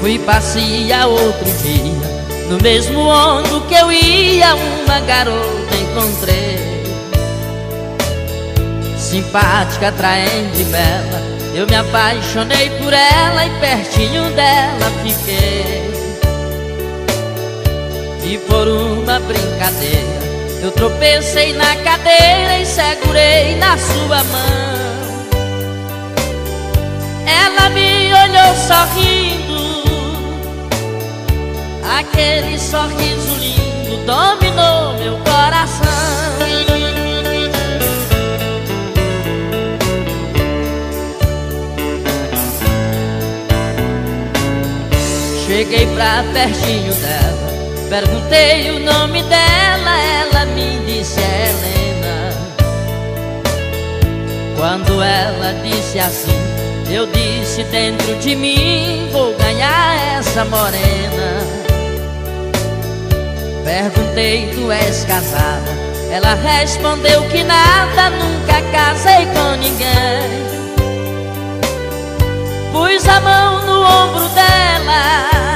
Fui passear outro dia No mesmo ônibus que eu ia Uma garota encontrei. Simpática, atraente, bela Eu me apaixonei por ela E pertinho dela fiquei E por uma brincadeira Eu tropecei na cadeira E segurei na sua mão. Ela me olhou sorrindo Aquele sorriso lindo dominou meu coração. Cheguei pra pertinho dela Perguntei o nome dela Ela me disse Helena Quando ela disse assim Eu disse dentro de mim Vou ganhar essa morena Perguntei, tu és casada? Ela respondeu que nada, nunca casei com ninguém. Pus a mão no ombro dela,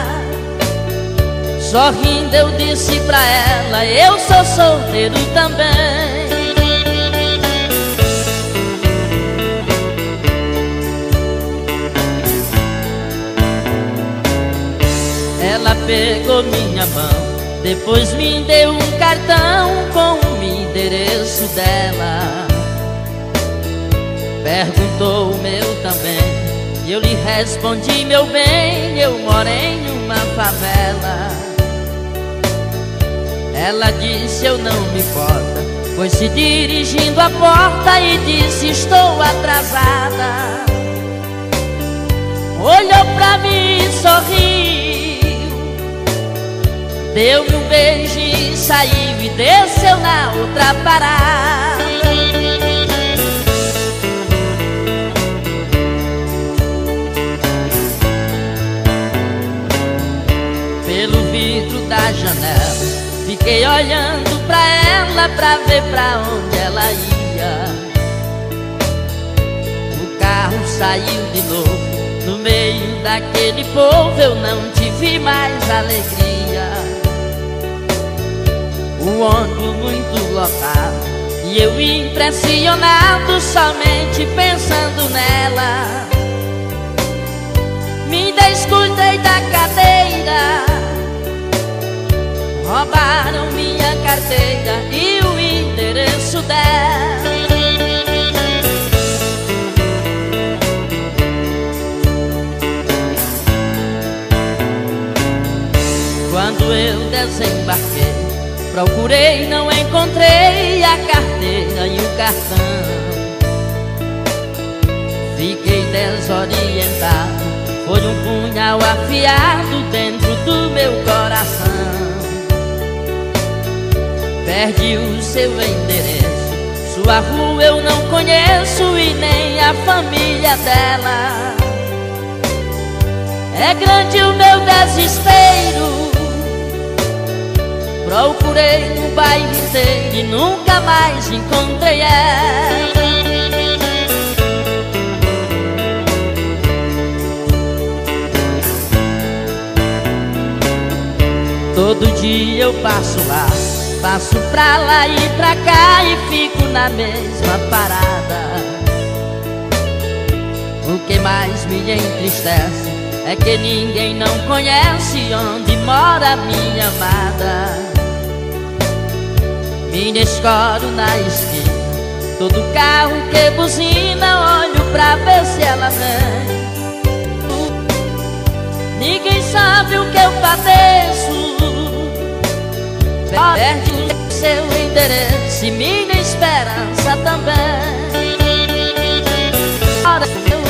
sorrindo eu disse pra ela: Eu sou solteiro também. Ela pegou minha mão depois me deu um cartão com o endereço dela Perguntou o meu também E eu lhe respondi, meu bem Eu moro em uma favela Ela disse, eu não me importa. Foi se dirigindo à porta e disse, estou atrasada. Olhou pra mim e sorriu. Deu-me um beijo e saiu e desceu na outra parada Fiquei olhando pra ela pra ver pra onde ela ia. O carro saiu de novo no meio daquele povo eu não tive mais alegria. O ônibus muito lotado E eu impressionado somente pensando nela. Me descuidei da cadeira Roubaram minha carteira e o endereço dela. Quando eu desembarquei Procurei, não encontrei a carteira e o cartão. Fiquei desorientado Foi um punhal afiado dentro do meu coração Perdi o seu endereço. Sua rua eu não conheço e nem a família dela. É grande o meu desespero. Procurei no bairro inteiro e nunca mais encontrei ela. Todo dia eu passo lá, passo pra lá e pra cá e fico na mesma parada. O que mais me entristece é que ninguém não conhece onde mora minha amada. Me escoro na esquina Todo carro que buzina Olho pra ver se ela vem. Ninguém sabe o que eu padeço. Perde seu endereço E minha esperança também. Ora, eu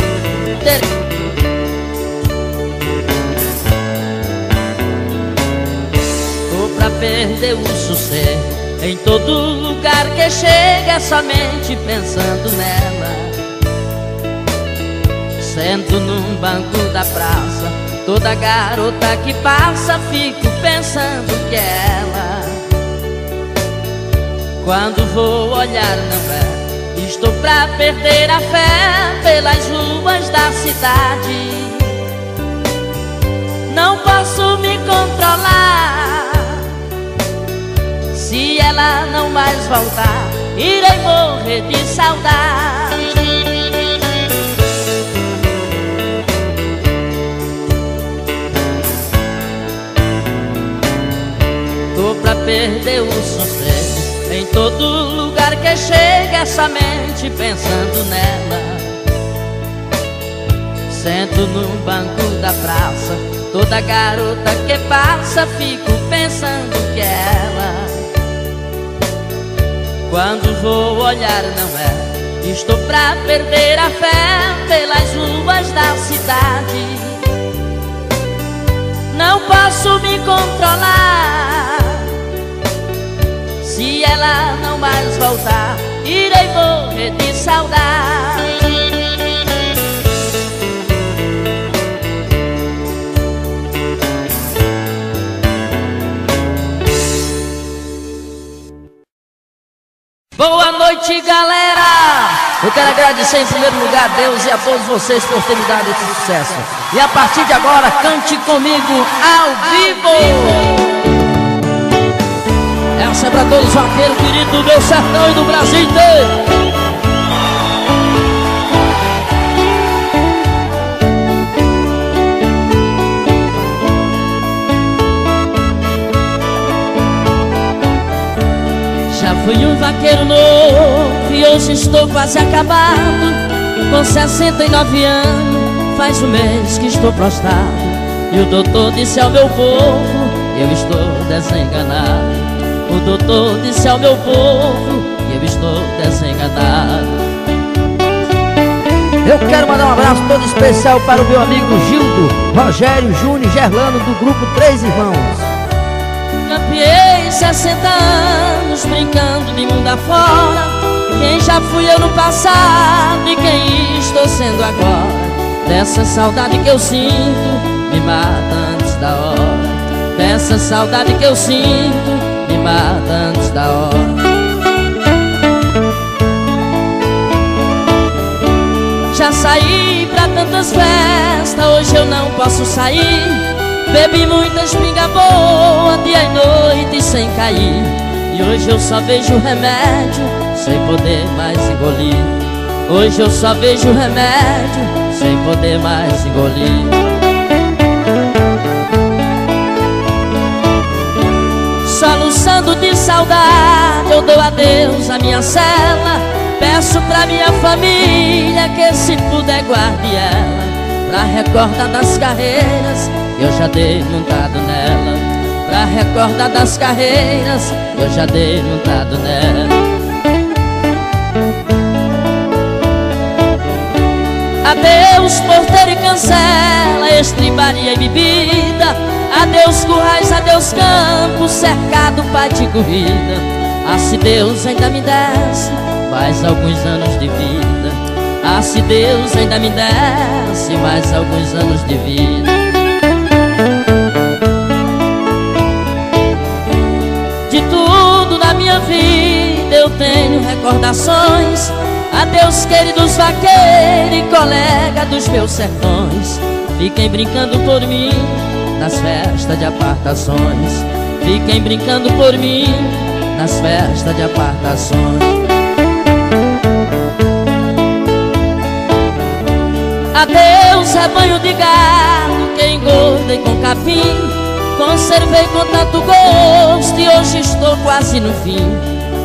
Tô pra perder o sossego em todo lugar que chega somente pensando nela. Sento num banco da praça Toda garota que passa fico pensando que ela Quando vou olhar não é Estou pra perder a fé pelas ruas da cidade. Não posso me controlar. Se ela não mais voltar Irei morrer de saudade. Tô pra perder o sossego Em todo lugar que chega essa mente pensando nela. Sento no banco da praça Toda garota que passa fico pensando que é ela. Quando vou olhar não é? Estou pra perder a fé pelas ruas da cidade. Não posso me controlar Ela não mais voltar Irei morrer de saudade Boa noite, galera! Eu quero agradecer em primeiro lugar a Deus e a todos vocês por terem dado esse sucesso. E a partir de agora, cante comigo ao vivo! Essa é pra todos os vaqueiros queridos do meu sertão e do Brasil inteiro! Fui um vaqueiro novo e hoje estou quase acabado. Com 69 anos, faz um mês que estou prostrado. E o doutor disse ao meu povo, eu estou desenganado O doutor disse ao meu povo, eu estou desenganado. Eu quero mandar um abraço todo especial para o meu amigo Gildo, Rogério, Júnior e Gerlano do grupo Três Irmãos. Campeei 60 anos brincando de mundo afora. Quem já fui eu no passado e quem estou sendo agora? Dessa saudade que eu sinto me mata antes da hora. Dessa saudade que eu sinto mata antes da hora. Já saí pra tantas festas, hoje eu não posso sair. Bebi muita espinga boa dia e noite sem cair. E hoje eu só vejo remédio sem poder mais engolir. Hoje eu só vejo remédio sem poder mais engolir Soluçando de saudade eu dou adeus à minha cela. Peço pra minha família que se puder guarde ela. Pra recordar das carreiras eu já dei montado nela. Pra recordar das carreiras Eu já dei montado nela. Adeus porteiro e cancela Estribaria e bebida Adeus currais, adeus campo Cercado pai de corrida. Ah, se Deus ainda me desse Mais alguns anos de vida. Ah, se Deus ainda me desse Mais alguns anos de vida. Minha vida eu tenho recordações. Adeus queridos vaqueiros e colega dos meus sertões Fiquem brincando por mim nas festas de apartações Fiquem brincando por mim nas festas de apartações Adeus rebanho de gado que engordem com capim Conservei com tanto gosto e hoje estou quase no fim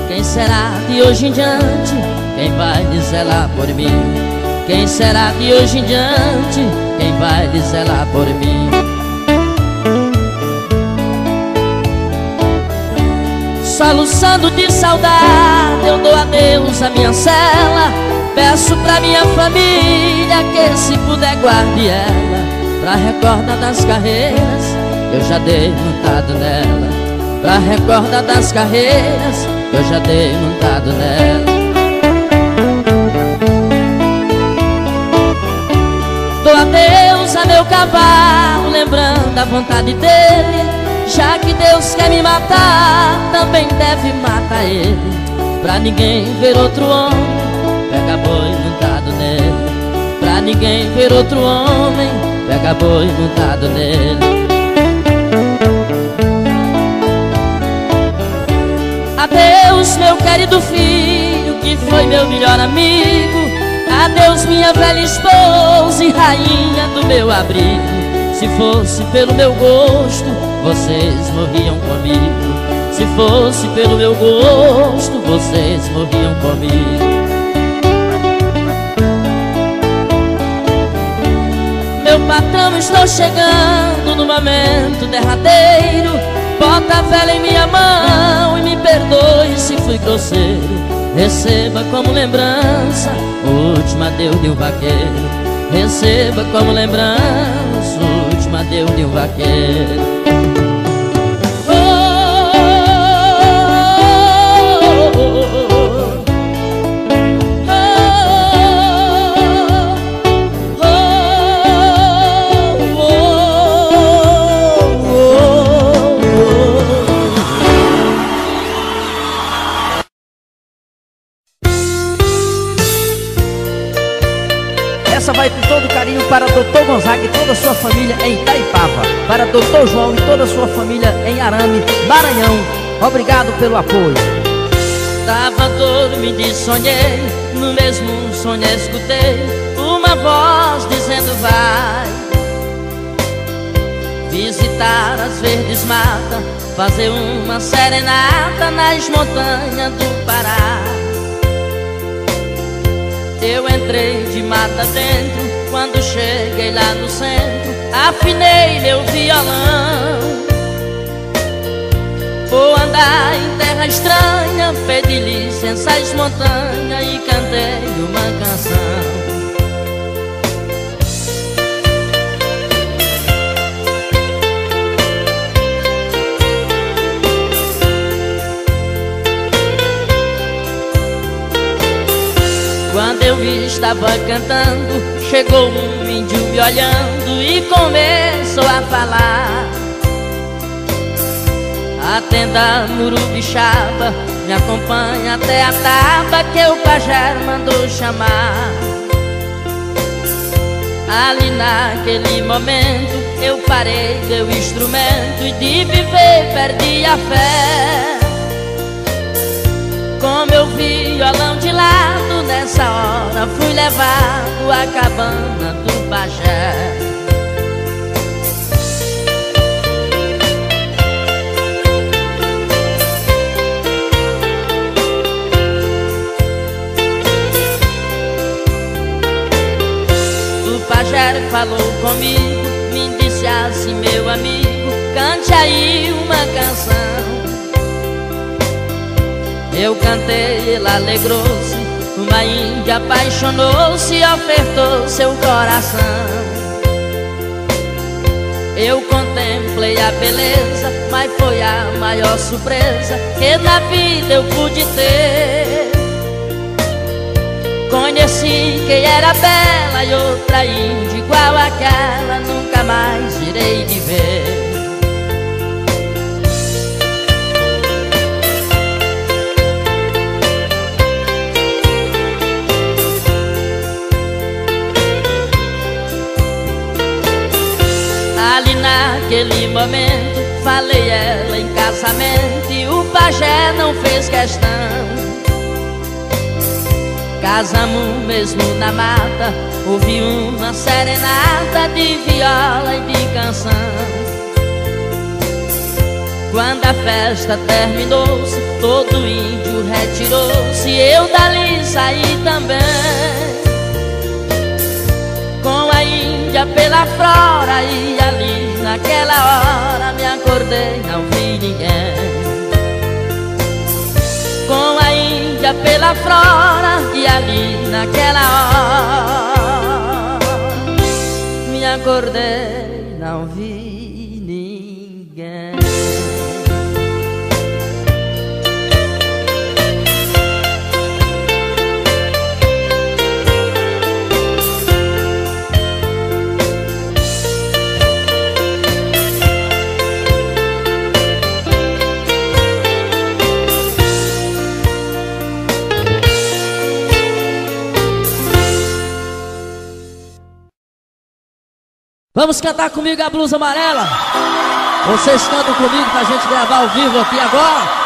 Quem será de hoje em diante? Quem vai zelar por mim? Quem será de hoje em diante? Quem vai zelar por mim? Soluçando de saudade. Eu dou adeus à minha cela. Peço pra minha família que se puder guarde ela Pra recordar das carreiras. Eu já dei montado nela. Pra recordar das carreiras Eu já dei montado nela. Dou adeus Deus a meu cavalo, lembrando a vontade dele. Já que Deus quer me matar, também deve matar ele. Pra ninguém ver outro homem, pega boi montado nele. Pra ninguém ver outro homem, pega boi montado nele. Adeus, meu querido filho, que foi meu melhor amigo. Adeus, minha velha esposa e rainha do meu abrigo. Se fosse pelo meu gosto, vocês morriam comigo. Se fosse pelo meu gosto, vocês morriam comigo. Meu patrão, estou chegando no momento derradeiro. Bota a vela em minha mão e me perdoe se fui grosseiro. Receba como lembrança o último adeus de um vaqueiro. Receba como lembrança o último adeus de um vaqueiro Obrigado pelo apoio. Tava dormindo e sonhei, no mesmo sonho escutei uma voz dizendo vai visitar as verdes matas, fazer uma serenata nas montanhas do Pará. Eu entrei de mata dentro quando cheguei lá no centro, afinei meu violão. Vou andar em terra estranha, pedi licença às montanhas e cantei uma canção. Quando eu estava cantando, Chegou um índio me olhando e começou a falar A tenda Murubixaba me acompanha até a taba que o pajé mandou chamar. Ali naquele momento eu parei meu instrumento E de viver perdi a fé. Com meu violão de lado nessa hora fui levado à cabana do pajé falou comigo, me disse assim meu amigo Cante aí uma canção. Eu cantei, ele alegrou-se Uma índia apaixonou-se e ofertou seu coração. Eu contemplei a beleza Mas foi a maior surpresa Que na vida eu pude ter Conheci quem era bela e outra índia igual àquela Nunca mais irei de ver Ali naquele momento Falei ela em casamento E o pajé não fez questão Casamos mesmo na mata Ouvi uma serenata de viola e de canção. Quando a festa terminou-se Todo índio retirou-se Eu dali saí também. Com a índia pela flora e ali naquela hora me acordei, não vi ninguém. Com a índia pela flora e ali naquela hora Me acordei, não vi Vamos cantar comigo a blusa amarela? Vocês cantam comigo pra gente gravar ao vivo aqui agora?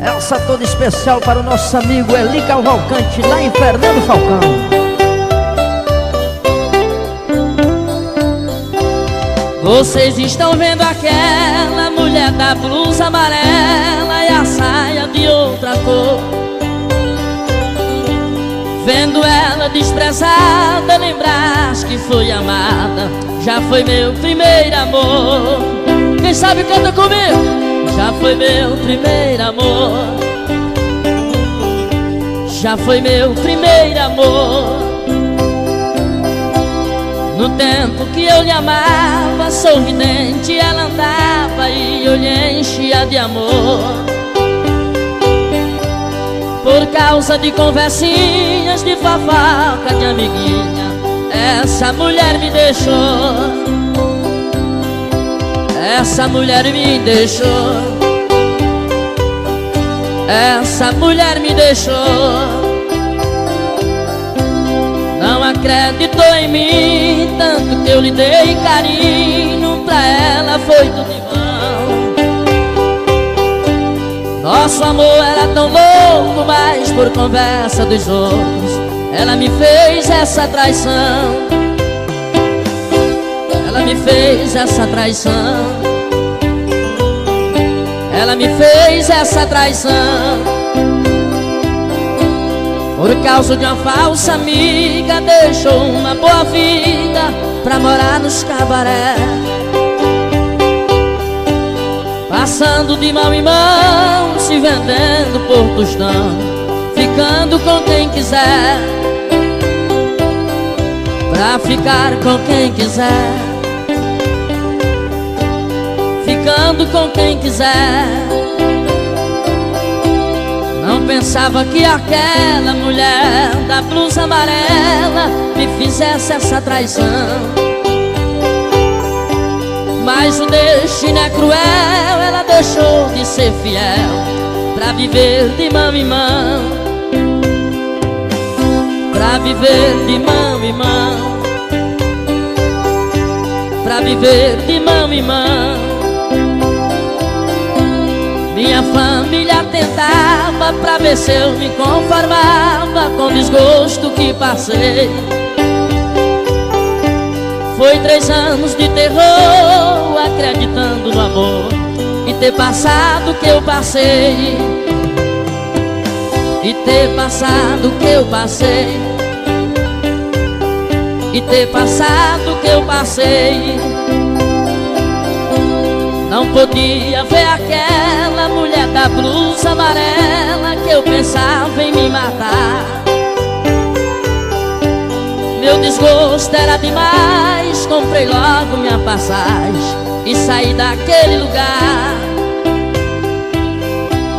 Essa toda especial para o nosso amigo Eli Cavalcante, lá em Fernando Falcão. Vocês estão vendo aquela mulher da blusa amarela e a saia de outra cor. Vendo ela desprezada, lembrar que foi amada. Já foi meu primeiro amor. Quem sabe canta comigo? Já foi meu primeiro amor. Já foi meu primeiro amor no tempo que eu lhe amava, sorridente ela andava e eu lhe enchia de amor. Por causa de conversinhas, de fofoca, de amiguinha, essa mulher me deixou. Essa mulher me deixou. Essa mulher me deixou acreditou em mim Tanto que eu lhe dei carinho Pra ela foi tudo em vão. Nosso amor era tão louco Mas por conversa dos outros Ela me fez essa traição. Ela me fez essa traição. Ela me fez essa traição por causa de uma falsa amiga Deixou uma boa vida Pra morar nos cabaré Passando de mão em mão Se vendendo por tostão Ficando com quem quiser. Pra ficar com quem quiser. Ficando com quem quiser pensava que aquela mulher da blusa amarela me fizesse essa traição. Mas o destino é cruel, ela deixou de ser fiel pra viver de mão em mão. Pra viver de mão em mão. Pra viver de mão em mão. Família tentava pra ver se eu me conformava Com o desgosto que passei. Foi três anos de terror Acreditando no amor E ter passado o que eu passei. E ter passado o que eu passei. E ter passado o que eu passei. Não podia ver aquela da blusa amarela Que eu pensava em me matar. Meu desgosto era demais Comprei logo minha passagem E saí daquele lugar.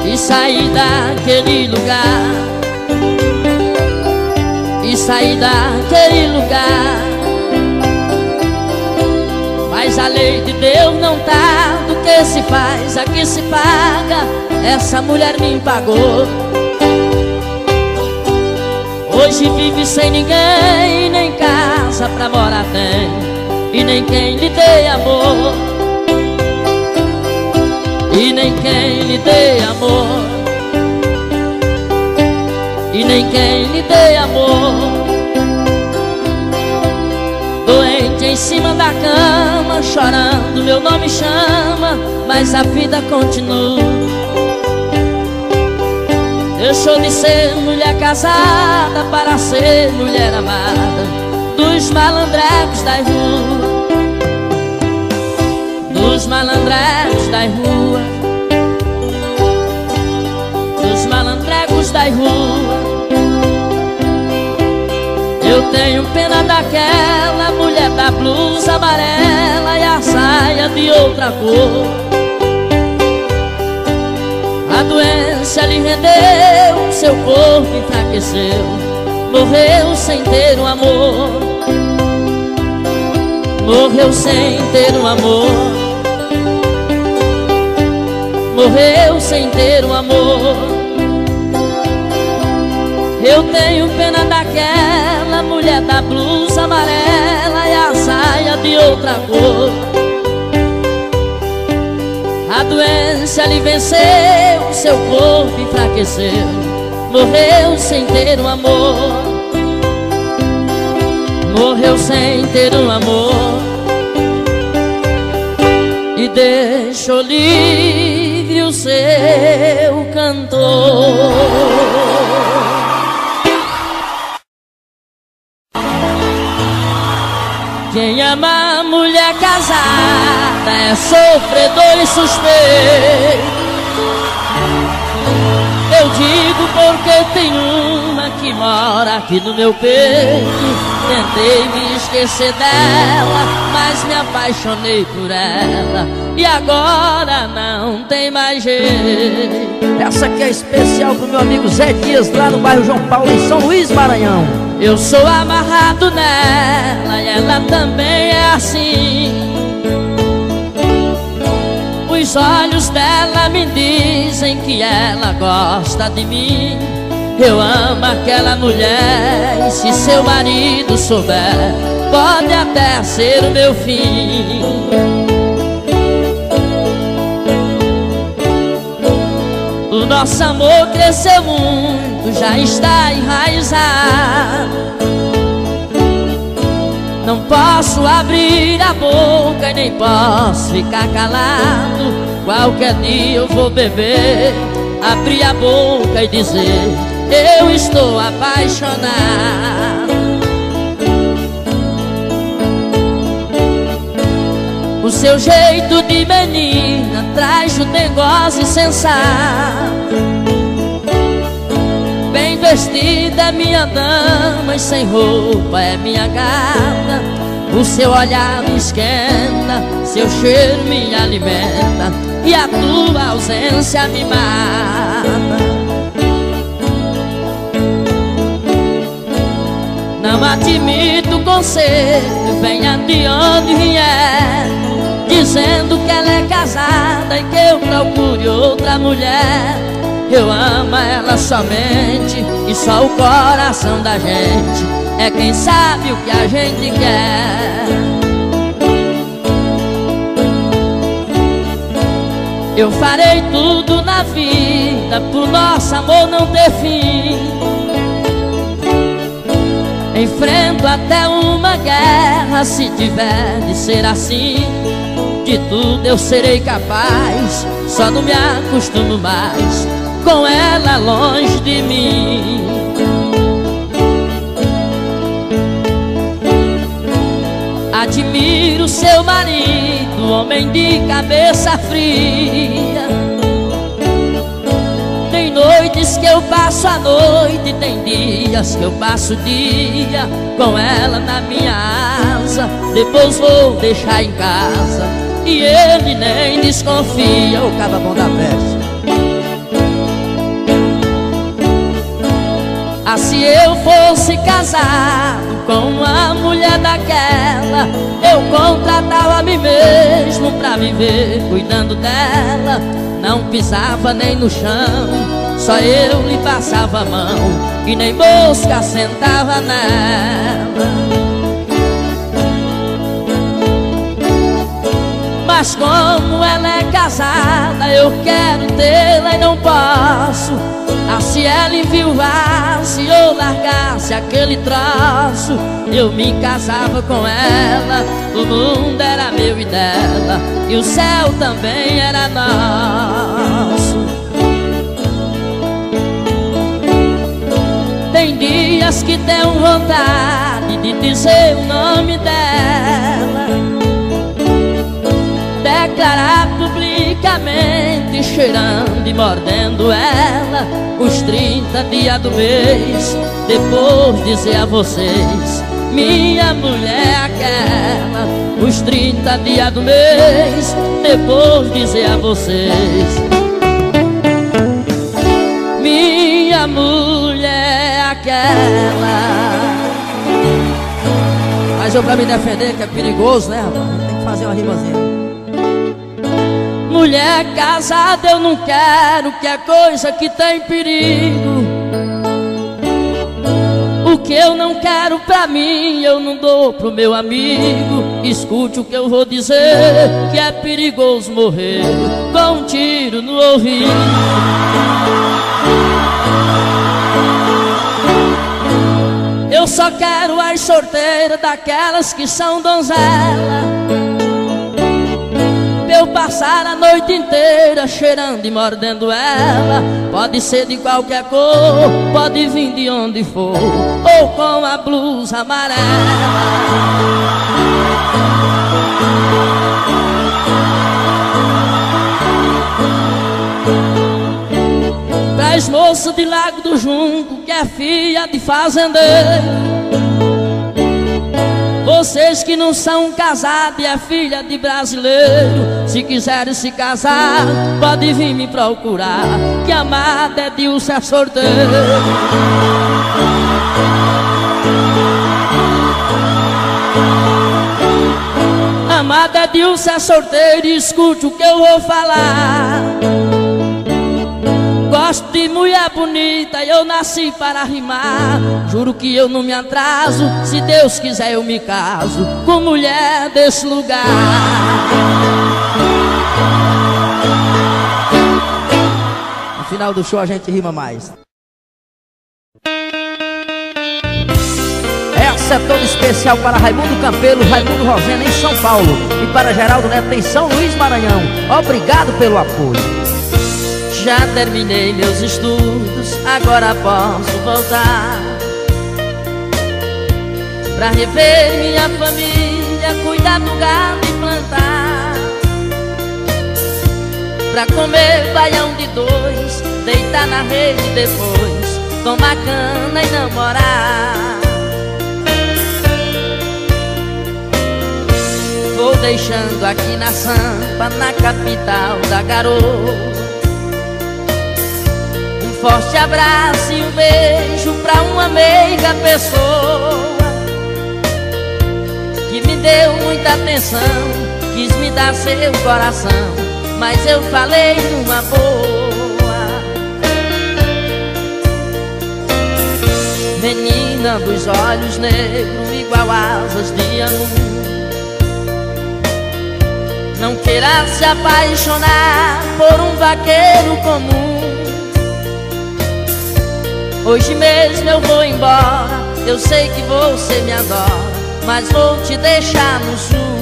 E saí daquele lugar. E saí daquele lugar. Mas a lei de Deus não tá que se faz, aqui se paga Essa mulher me pagou. Hoje vive sem ninguém Nem casa pra morar tem E nem quem lhe dê amor. E nem quem lhe dê amor. E nem quem lhe dê amor Em cima da cama, chorando, meu nome chama, mas a vida continua. Deixou de ser mulher casada para ser mulher amada dos malandrecos da rua. Dos malandrecos da rua. Dos malandrecos da rua. Eu tenho pena daquela mulher da blusa amarela e a saia de outra cor. A doença lhe rendeu, seu corpo enfraqueceu, morreu sem ter um amor. Morreu sem ter um amor. morreu sem ter um amor. Eu tenho pena daquela mulher da blusa outra cor. A doença lhe venceu, seu corpo enfraqueceu, morreu sem ter um amor. Morreu sem ter um amor e deixou livre o seu Quem ama a mulher casada é sofredor e suspeito. Eu digo porque tem uma que mora aqui no meu peito. Tentei me esquecer dela, mas me apaixonei por ela. E agora não tem mais jeito. Essa aqui é especial pro meu amigo Zé Dias, lá no bairro João Paulo, em São Luís, Maranhão. Eu sou amarrado nela e ela também é assim. Os olhos dela me dizem que ela gosta de mim. Eu amo aquela mulher e se seu marido souber, pode até ser o meu fim. O nosso amor cresceu muito, já está enraizado. Não posso abrir a boca e nem posso ficar calado. Qualquer dia eu vou beber, abrir a boca e dizer: Eu estou apaixonado. O seu jeito de menina traz o negócio sensato vestida é minha dama e sem roupa é minha gata. O seu olhar me esquenta, seu cheiro me alimenta E a tua ausência me mata. Não admito conselho, venha de onde vier Dizendo que ela é casada e que eu procure outra mulher eu amo ela somente E só o coração da gente É quem sabe o que a gente quer. Eu farei tudo na vida Pro nosso amor não ter fim. Enfrento até uma guerra Se tiver de ser assim De tudo eu serei capaz Só não me acostumo mais com ela longe de mim. Admiro seu marido, homem de cabeça fria. Tem noites que eu passo a noite, tem dias que eu passo o dia com ela na minha asa. Depois vou deixar em casa e ele nem desconfia. O caba bom da peste. Ah, se eu fosse casado com uma mulher daquela Eu contratava a mim mesmo pra viver cuidando dela. Não pisava nem no chão, só eu lhe passava a mão E nem mosca sentava nela Mas como ela é casada, eu quero tê-la e não posso. Ah, se ela enviuvasse ou largasse aquele traço Eu me casava com ela. O mundo era meu e dela E o céu também era nosso. Tem dias que tenho vontade de dizer o nome dela Declarar publicamente cheirando e mordendo ela Os 30 dias do mês Depois dizer a vocês Minha mulher é aquela Os 30 dias do mês Depois dizer a vocês Minha mulher é aquela Mas eu pra me defender que é perigoso, né rapaz? Tem que fazer uma rimazinha Mulher casada eu não quero, que é coisa que tem perigo. O que eu não quero pra mim, eu não dou pro meu amigo. Escute o que eu vou dizer, que é perigoso morrer com um tiro no ouvido. Eu só quero as sorteiras daquelas que são donzela eu passar a noite inteira cheirando e mordendo ela. Pode ser de qualquer cor, pode vir de onde for Ou com a blusa amarela. Traz moça de Lago do Junco que é filha de fazendeiro vocês que não são casados é filha de brasileiro Se quiserem se casar, pode vir me procurar Que amada é de um sorteiro Amada é de um sorteiro Escute o que eu vou falar Gosto de mulher bonita, eu nasci para rimar. Juro que eu não me atraso, se Deus quiser eu me caso com mulher desse lugar. No final do show a gente rima mais. Essa é toda especial para Raimundo Campelo, Raimundo Rosena em São Paulo e para Geraldo Neto em São Luís Maranhão. Obrigado pelo apoio. Já terminei meus estudos, agora posso voltar. Pra rever minha família, cuidar do gado e plantar. Pra comer baião de dois, deitar na rede depois Tomar cana e namorar. Vou deixando aqui na Sampa, na capital da garoa forte abraço e um beijo pra uma meiga pessoa Que me deu muita atenção, quis me dar seu coração Mas eu falei numa boa. Menina dos olhos negros, igual asas de angu. Não queira se apaixonar por um vaqueiro comum Hoje mesmo eu vou embora. Eu sei que você me adora Mas vou te deixar no sul.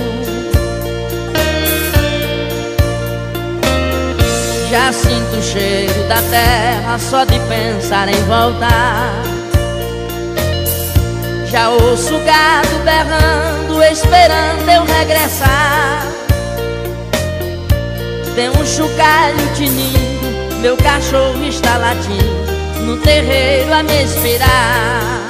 Já sinto o cheiro da terra Só de pensar em voltar. Já ouço o gado berrando Esperando eu regressar. Tem um chocalho tinindo Meu cachorro está latindo no terreiro a me esperar.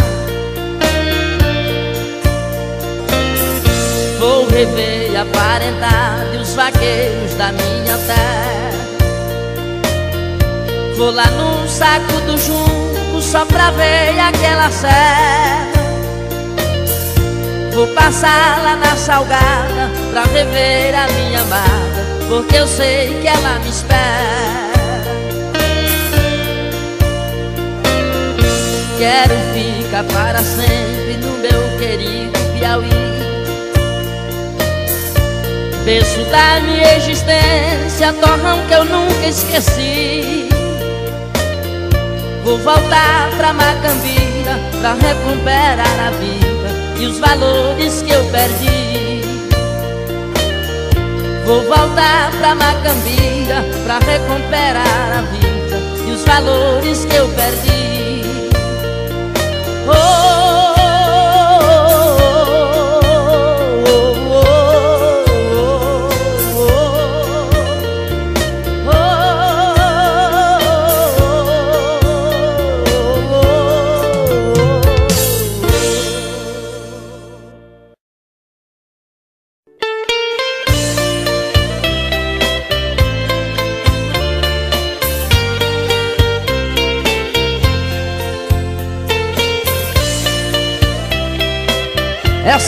Vou rever a parentade, os vaqueiros da minha terra. Vou lá no saco do junco só pra ver aquela serra. Vou passar lá na salgada pra rever a minha amada, porque eu sei que ela me espera. Quero ficar para sempre no meu querido Piauí. Berço da minha existência, torrão que eu nunca esqueci. Vou voltar pra Macambira pra recuperar a vida E os valores que eu perdi. Vou voltar pra Macambira pra recuperar a vida E os valores que eu perdi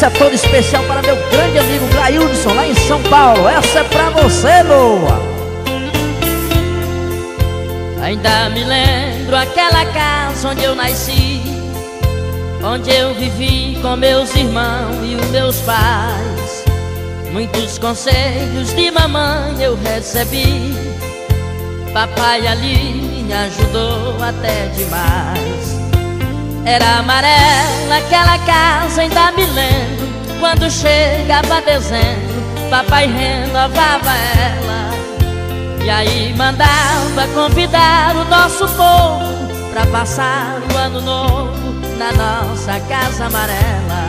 Essa é toda especial para meu grande amigo Graildson, lá em São Paulo. Essa é pra você, Noa. Ainda me lembro aquela casa onde eu nasci Onde eu vivi com meus irmãos e os meus pais Muitos conselhos de mamãe eu recebi Papai ali me ajudou até demais Era amarela aquela casa, ainda me lembro Quando chegava dezembro Papai renovava ela. E aí mandava convidar o nosso povo Pra passar o ano novo na nossa casa amarela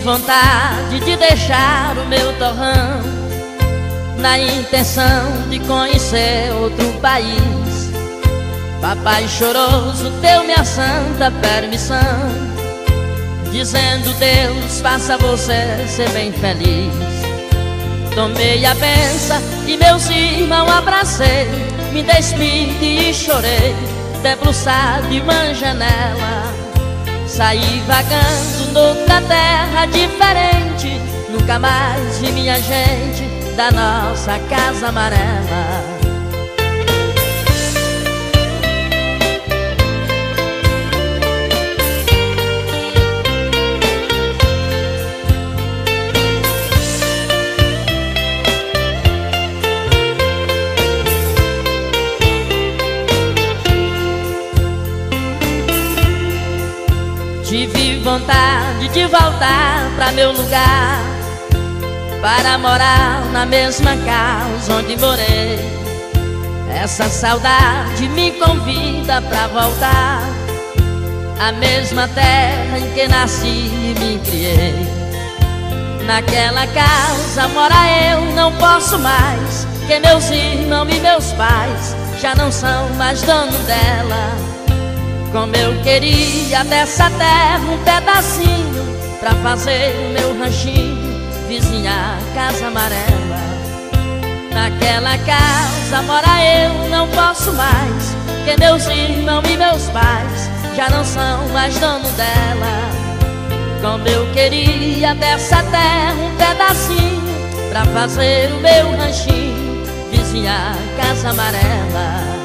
vontade de deixar o meu torrão Na intenção de conhecer outro país. Papai choroso deu-me a santa permissão Dizendo Deus faça você ser bem feliz. Tomei a benção e meus irmãos abracei Me despedi e chorei Debruçado de uma janela Saí vagando noutra terra diferente. Nunca mais vi minha gente da nossa casa amarela vontade de voltar pra meu lugar Para morar na mesma casa onde morei. Essa saudade me convida pra voltar A mesma terra em que nasci e me criei. Naquela casa mora eu, não posso mais Que meus irmãos e meus pais já não são mais dono dela como eu queria dessa terra um pedacinho Pra fazer o meu ranchinho Vizinha casa amarela. Naquela casa mora eu, não posso mais Que meus irmãos e meus pais Já não são mais dono dela. Como eu queria dessa terra um pedacinho Pra fazer o meu ranchinho Vizinha casa amarela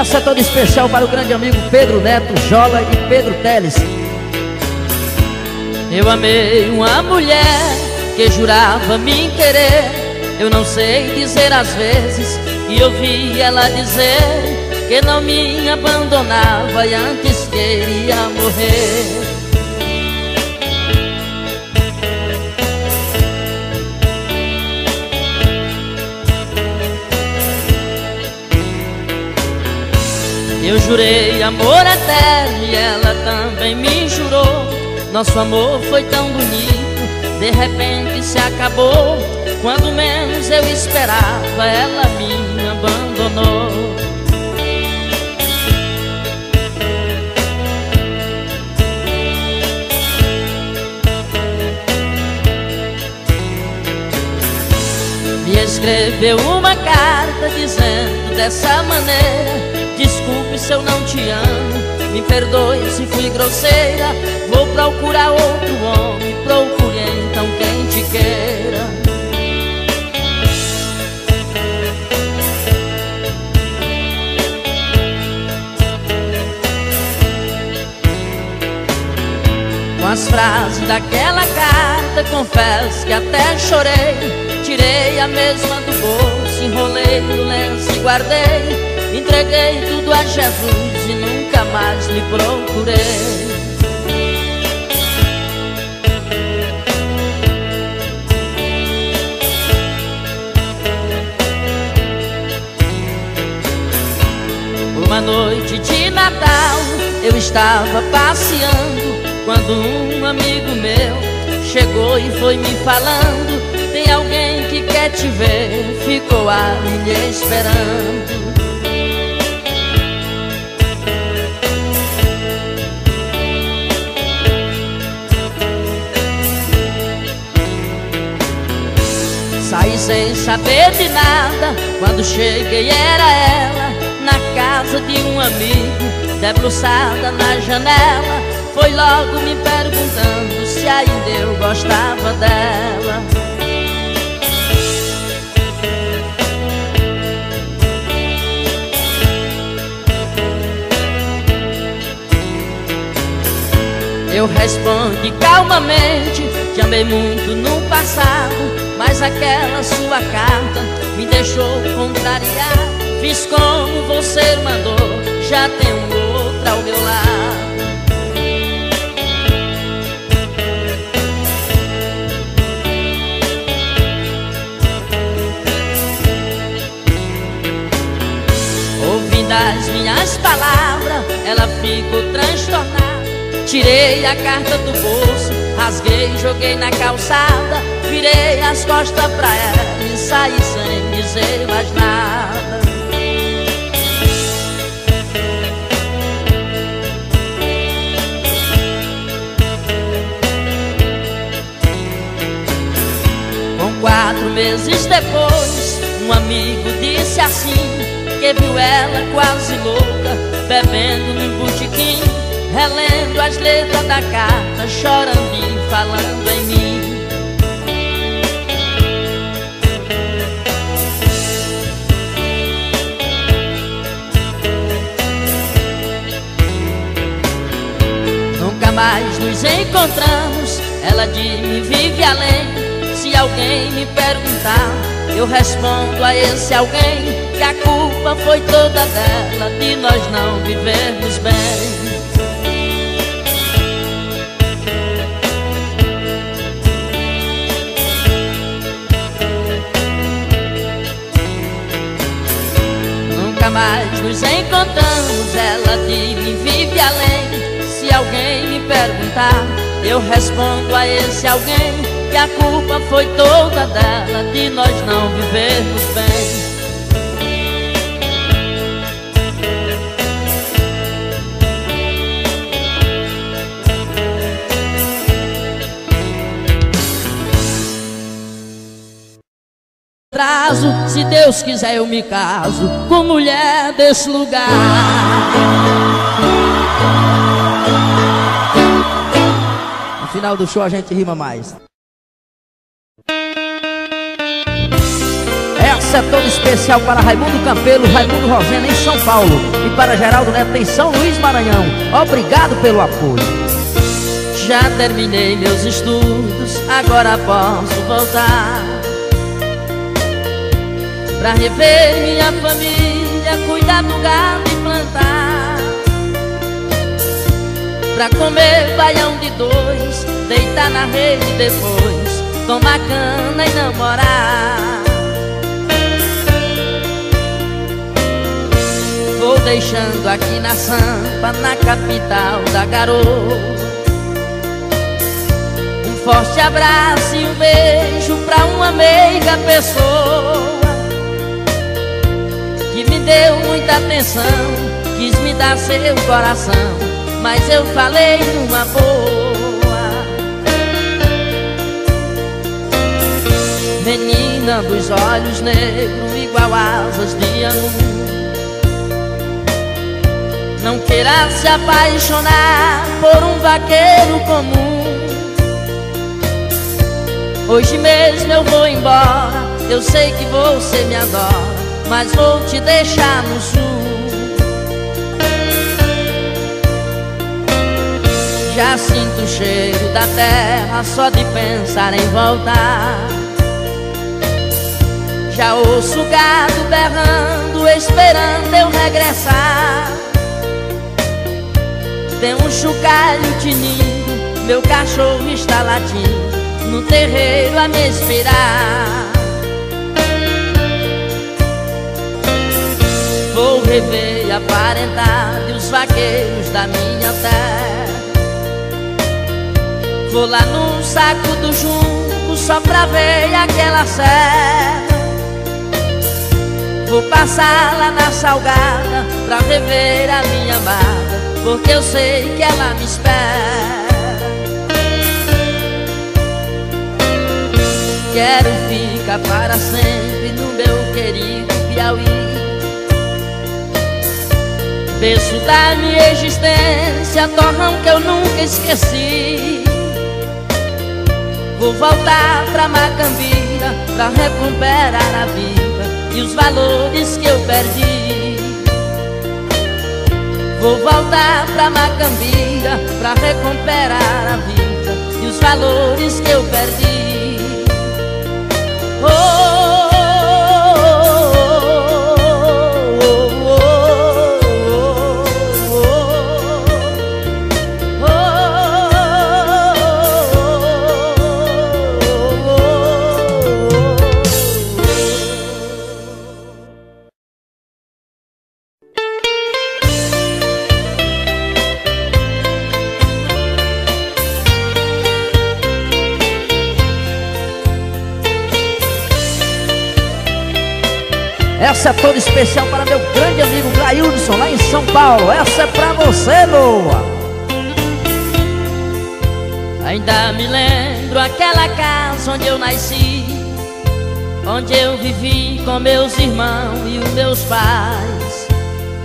Essa é toda especial para o grande amigo Pedro Neto, Jola e Pedro Teles. Eu amei uma mulher que jurava me querer. Eu não sei dizer às vezes, e ouvi ela dizer que não me abandonava e antes queria morrer. Eu jurei amor eterno e ela também me jurou. Nosso amor foi tão bonito, de repente se acabou. Quando menos eu esperava, ela me abandonou. Me escreveu uma carta dizendo dessa maneira Desculpe se eu não te amo. Me perdoe se fui grosseira. Vou procurar outro homem. Procure então quem te queira. Com as frases daquela carta Confesso que até chorei. Tirei a mesma do bolso Enrolei no lenço e guardei Entreguei tudo a Jesus e nunca mais lhe procurei. Noite de Natal eu estava passeando quando um amigo meu chegou e foi me falando Tem alguém que quer te ver, ficou ali esperando sem saber de nada. Quando cheguei era ela Na casa de um amigo Debruçada na janela. Foi logo me perguntando Se ainda eu gostava dela. Eu respondi calmamente Te amei muito no passado mas aquela sua carta me deixou contrariar Fiz como você mandou, já tem um outro ao meu lado. Ouvindo as minhas palavras, ela ficou transtornada. Tirei a carta do bolso, rasguei, joguei na calçada Virei as costas pra ela e saí sem dizer mais nada. Com quatro meses depois Um amigo disse assim Que viu ela quase louca Bebendo num botequim Relendo as letras da carta Chorando e falando em mim. Mais nos encontramos. Ela mim vive além. Se alguém me perguntar Eu respondo a esse alguém Que a culpa foi toda dela De nós não vivermos bem mais nos encontramos Ela de mim vive além se alguém me perguntar, eu respondo a esse alguém que a culpa foi toda dela de nós não vivermos bem. Se Deus quiser eu me caso com mulher desse lugar final do show a gente rima mais. Essa é toda especial para Raimundo Campelo, Raimundo Rosena em São Paulo e para Geraldo Neto em São Luís Maranhão. Obrigado pelo apoio. Já terminei meus estudos, agora posso voltar Pra rever minha família, cuidar do gado e plantar. Pra comer baião de dois Deitar na rede depois Tomar cana e namorar. Vou deixando aqui na Sampa Na capital da garoa. Forte abraço e um beijo Pra uma meiga pessoa deu muita atenção Quis me dar seu coração mas eu falei numa boa. Menina dos olhos negros igual asas de angu. Não queira se apaixonar por um vaqueiro comum. Hoje mesmo eu vou embora Eu sei que você me adora Mas vou te deixar no sul. Já sinto o cheiro da terra só de pensar em voltar. Já ouço o gado berrando, esperando eu regressar. Tem um chocalho tinindo, meu cachorro está latindo No terreiro a me esperar Vou rever a parentade, os vaqueiros da minha terra Vou lá no saco do junco só pra ver aquela serra Vou passar lá na salgada pra rever a minha amada Porque eu sei que ela me espera. Quero ficar para sempre no meu querido Piauí Berço da minha existência, torrão que eu nunca esqueci. Vou voltar pra Macambira pra recuperar a vida e os valores que eu perdi. Vou voltar pra Macambira pra recuperar a vida e os valores que eu perdi. Oh, Essa é toda especial para meu grande amigo Graildson, lá em São Paulo. Essa é pra você, Noa. Ainda me lembro aquela casa onde eu nasci, onde eu vivi com meus irmãos e os meus pais.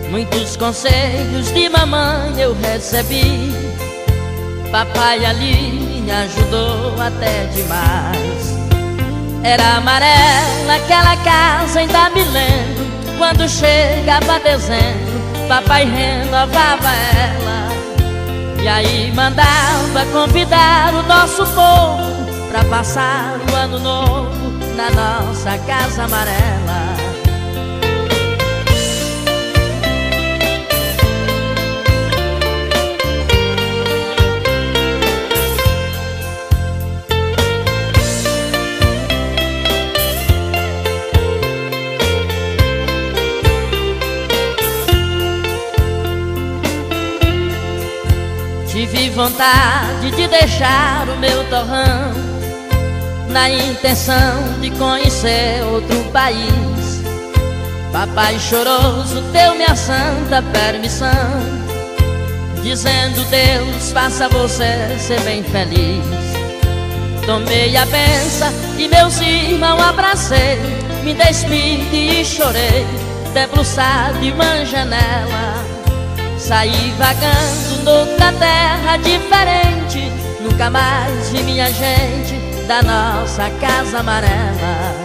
Muitos conselhos de mamãe eu recebi. Papai ali me ajudou até demais. Era amarela aquela casa, me lembro Quando chegava dezembro, papai renovava ela. E aí mandava convidar o nosso povo Pra passar o ano novo na nossa casa amarela vontade de deixar o meu torrão Na intenção de conhecer outro país. Papai choroso deu minha santa permissão Dizendo Deus faça você ser bem feliz. Tomei a benção e meus irmãos abracei Me despedi e chorei Debruçado de uma janela Saí vagando noutra terra diferente. Nunca mais vi minha gente da nossa casa amarela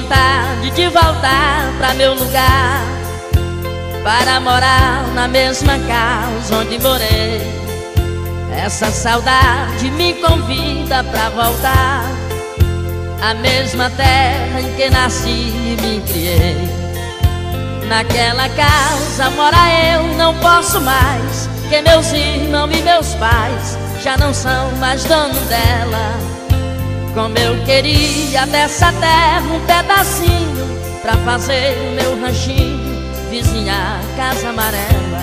vontade de voltar pra meu lugar Para morar na mesma casa onde morei. Essa saudade me convida pra voltar A mesma terra em que nasci e me criei. Naquela casa mora eu, não posso mais Que meus irmãos e meus pais já não são mais dono dela como eu queria dessa terra um pedacinho Pra fazer o meu ranchinho. Vizinha casa amarela.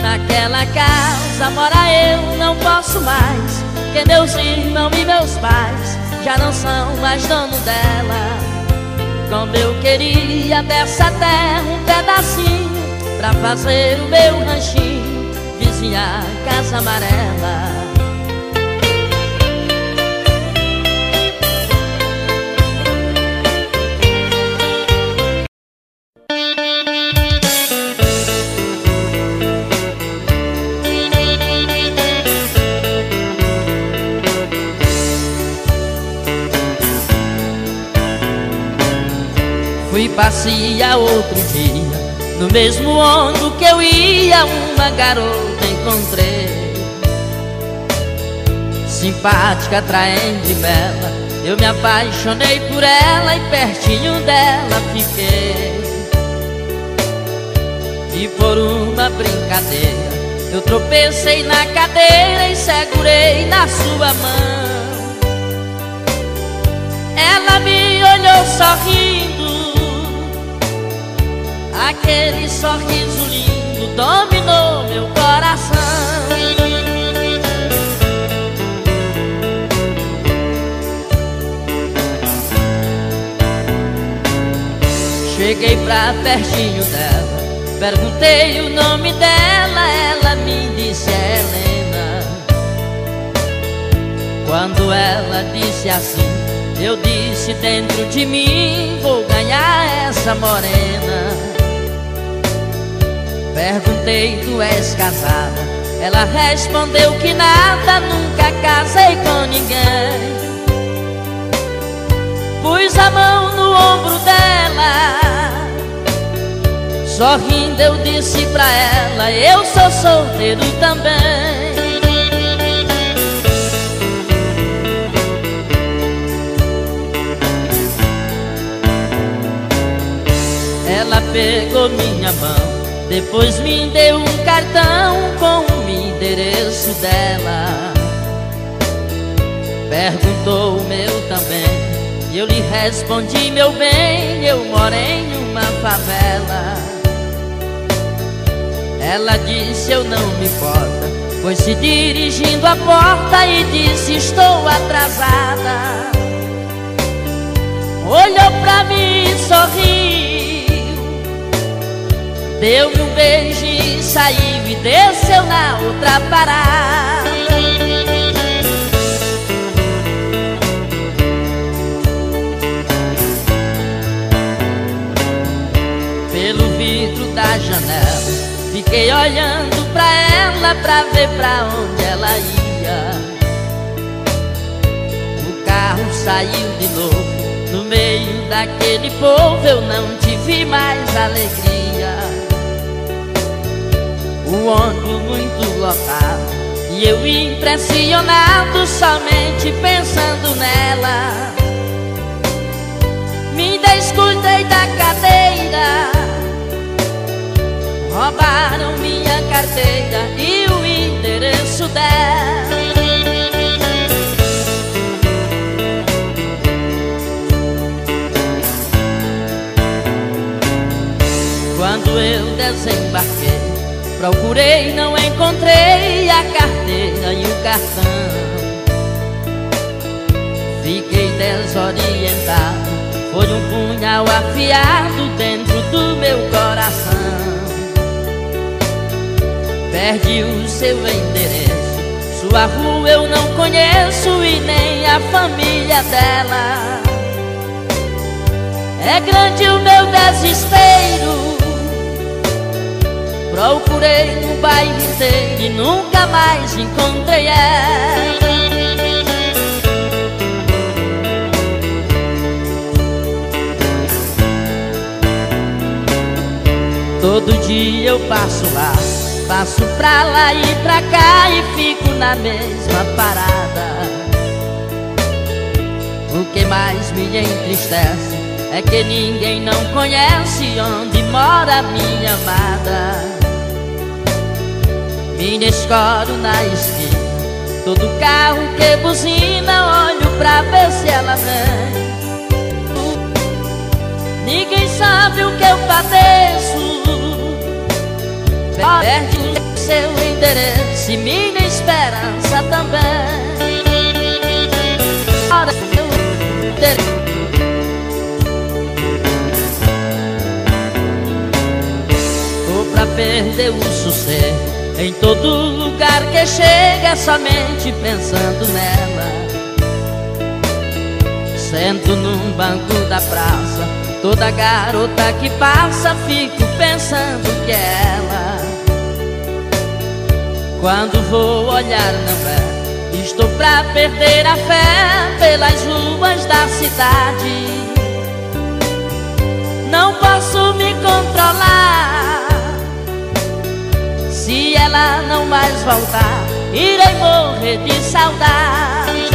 Naquela casa mora eu, não posso mais Que meus irmãos e meus pais Já não são mais dono dela. Como eu queria dessa terra um pedacinho Pra fazer o meu ranchinho. Vizinha casa amarela passeia outro dia No mesmo ônibus que eu ia Uma garota encontrei. Simpática, atraente, bela Eu me apaixonei por ela e pertinho dela fiquei. E por uma brincadeira Eu tropecei na cadeira e segurei na sua mão. Ela me olhou sorrindo Aquele sorriso lindo dominou meu coração. Cheguei pra pertinho dela Perguntei o nome dela Ela me disse Helena. Quando ela disse assim Eu disse dentro de mim Vou ganhar essa morena Perguntei, tu és casada? Ela respondeu que nada Nunca casei com ninguém. Pus a mão no ombro dela. Sorrindo eu disse pra ela Eu sou solteiro também. Ela pegou minha mão Depois me deu um cartão Com o endereço dela. Perguntou o meu também e eu lhe respondi, meu bem, eu moro em uma favela. Ela disse, eu não me importa Foi se dirigindo à porta e disse, estou atrasada. Olhou pra mim e sorriu Deu-me um beijo e saiu e desceu na outra parada. Da janela Fiquei olhando pra ela pra ver pra onde ela ia. O carro saiu de novo No meio daquele povo eu não tive mais alegria O ônibus muito lotado. E eu impressionado somente pensando nela. Me descuidei da cadeira. Roubaram minha carteira e o endereço dela. Quando eu desembarquei Procurei, não encontrei a carteira e o cartão. Fiquei desorientado. Foi um punhal afiado dentro do meu coração. Perde o seu endereço. Sua rua eu não conheço e nem a família dela. É grande o meu desespero Procurei no bairro inteiro e nunca mais encontrei ela. Todo dia eu passo lá Passo pra lá e pra cá e fico na mesma parada. O que mais me entristece é que ninguém não conhece onde mora minha amada Me escoro na esquina. Todo carro que buzina olho pra ver se ela vem. Ninguém sabe o que eu padeço. Perde o seu endereço e minha esperança também. Ora, Tô pra perder o sossego Em todo lugar que chega somente pensando nela. Sento num banco da praça Toda garota que passa fico pensando que é ela. Quando vou olhar não é Estou pra perder a fé pelas ruas da cidade. Não posso me controlar Se ela não mais voltar irei morrer de saudade.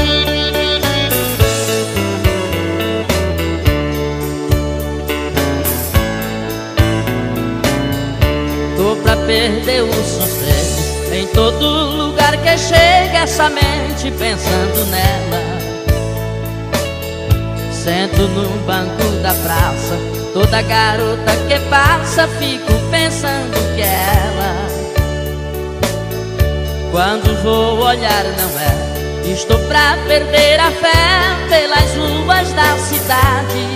Tô pra perder o sossego em todo lugar que chega essa mente pensando nela. Sento no banco da praça Toda garota que passa Fico pensando que é ela Quando vou olhar não é? Estou pra perder a fé Pelas ruas da cidade.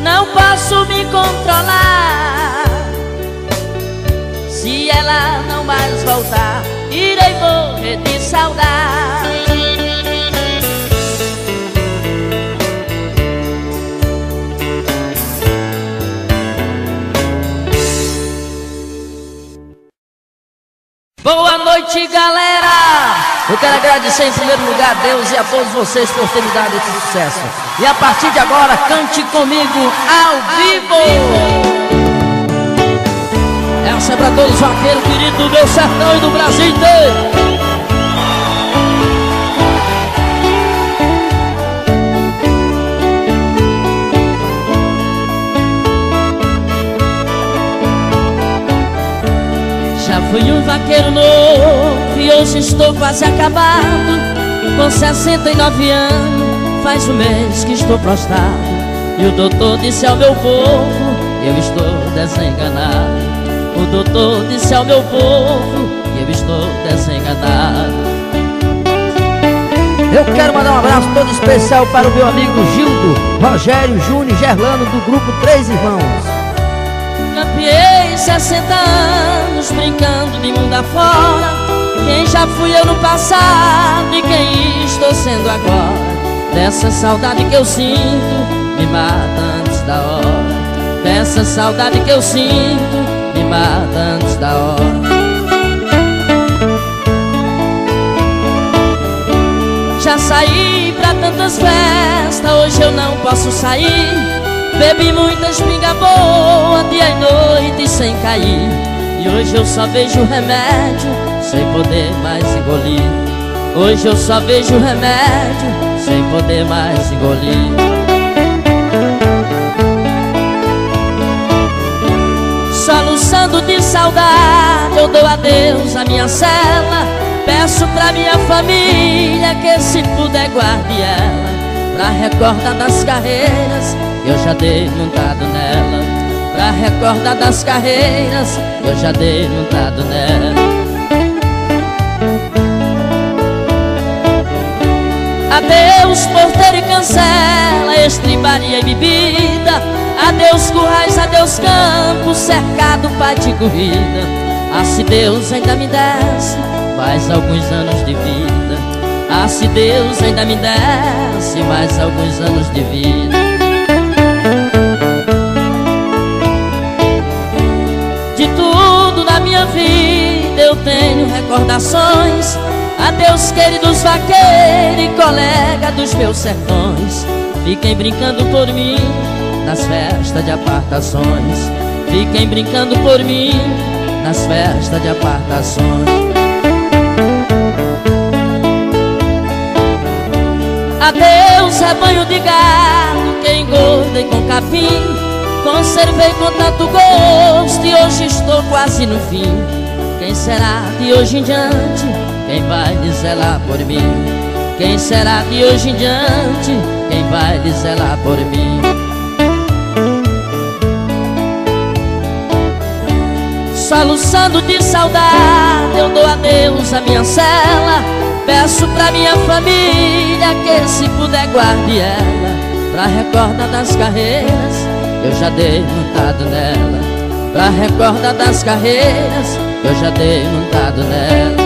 Não posso me controlar. Se ela não mais voltar Irei morrer de saudade Boa noite, galera! Eu quero agradecer em primeiro lugar a Deus e a todos vocês por terem dado esse sucesso. E a partir de agora, cante comigo ao vivo! Essa é pra todos os vaqueiros queridos do meu sertão e do Brasil inteiro! Fui um vaqueiro novo e hoje estou quase acabado. Com 69 anos, faz um mês que estou prostrado. E o doutor disse ao meu povo, eu estou desenganado. O doutor disse ao meu povo, eu estou desenganado. Eu quero mandar um abraço todo especial para o meu amigo Gildo, Rogério, Júnior e Gerlano do grupo Três Irmãos 60 anos brincando de mundo afora. Quem já fui eu no passado e quem estou sendo agora? Dessa saudade que eu sinto me mata antes da hora. Dessa saudade que eu sinto me mata antes da hora. Já saí pra tantas festas, hoje eu não posso sair Bebi muita espinga boa dia e noite sem cair. E hoje eu só vejo remédio sem poder mais engolir. Hoje eu só vejo remédio sem poder mais engolir. Soluçando de saudade eu dou adeus à minha cela. Peço pra minha família que se puder guarde ela. Pra recordar das carreiras eu já dei montado nela Pra recordar das carreiras. Eu já dei montado nela. Adeus porteiro e cancela Estribaria e bebida. Adeus currais, adeus campo Cercado pai de corrida. Ah, se Deus ainda me desse Mais alguns anos de vida. Ah, se Deus ainda me desse Mais alguns anos de vida eu tenho recordações. Adeus queridos vaqueiros e colega dos meus sertões Fiquem brincando por mim nas festas de apartações. Fiquem brincando por mim nas festas de apartações. Adeus rebanho de gado que engordei com capim. Conservei com tanto gosto e hoje estou quase no fim Quem será de hoje em diante? Quem vai zelar por mim? Quem será de hoje em diante? Quem vai zelar por mim? Soluçando de saudade eu dou adeus à minha cela Peço pra minha família que se puder guarde ela Pra recordar das carreiras eu já dei montado nela Pra recordar das carreiras Eu já dei montado nela.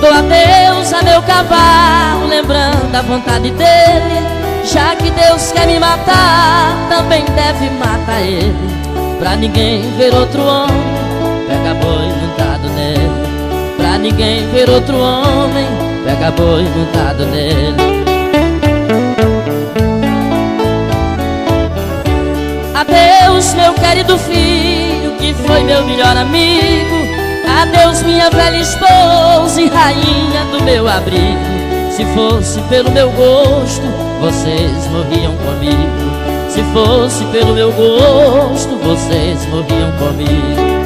Dou adeus a meu cavalo Lembrando a vontade dele. Já que Deus quer me matar Também deve matar ele. Pra ninguém ver outro homem Pega boi montado nele. Pra ninguém ver outro homem Pega boi montado nele Adeus, meu querido filho que foi meu melhor amigo. Adeus minha velha esposa e rainha do meu abrigo. Se fosse pelo meu gosto, vocês morriam comigo. Se fosse pelo meu gosto, vocês morriam comigo.